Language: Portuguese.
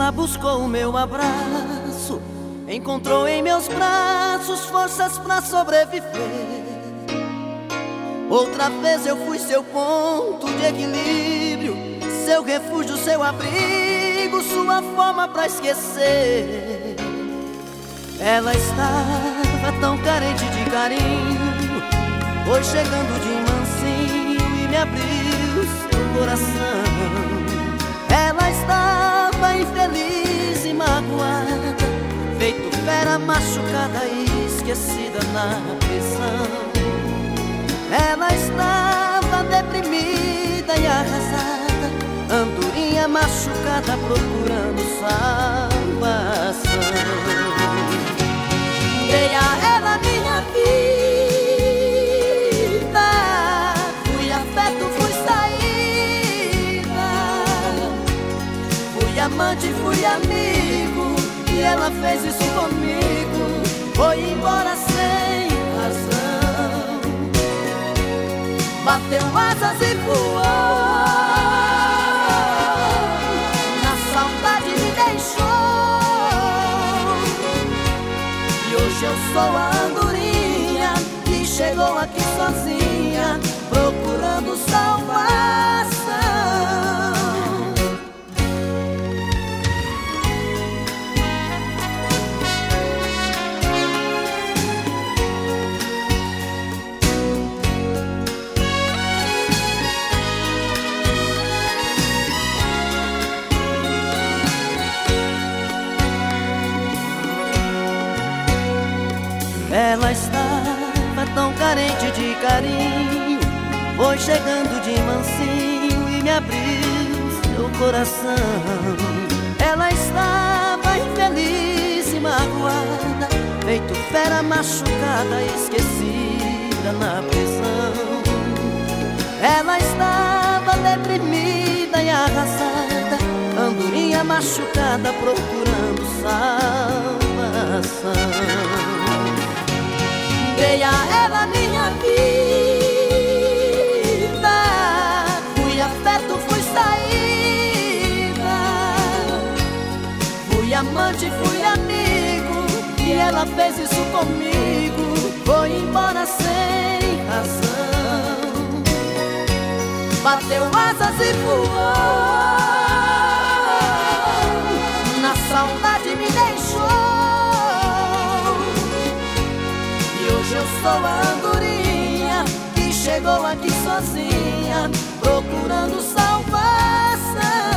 dia buscou o meu abraço, encontrou em meus braços forças para sobreviver. Outra vez eu fui seu ponto de equilíbrio, seu refúgio, seu abrigo, sua forma para esquecer. Ela estava tão carente de carinho, foi chegando de mansinho fera machucada e esquecida na prisão. Ela estava deprimida e arrasada, andorinha machucada procurando salvação. Dei a ela minha vida, fui afeto, fui saída, fui amante, fui amigo, ela fez isso comigo, foi embora sem razão, bateu asas e voou. Na saudade me deixou. E hoje eu sou a andorinha que chegou aqui sozinha, tão carente de carinho, foi chegando de mansinho e me abriu seu coração. Ela estava infeliz e magoada, feito fera machucada, esquecida na prisão. Ela estava deprimida e arrasada, andorinha machucada, procurando salvação. Amante, fui amigo, e ela fez isso comigo, foi embora sem razão, bateu asas e voou, na saudade me deixou. E hoje eu sou a andorinha que chegou aqui sozinha, procurando salvação.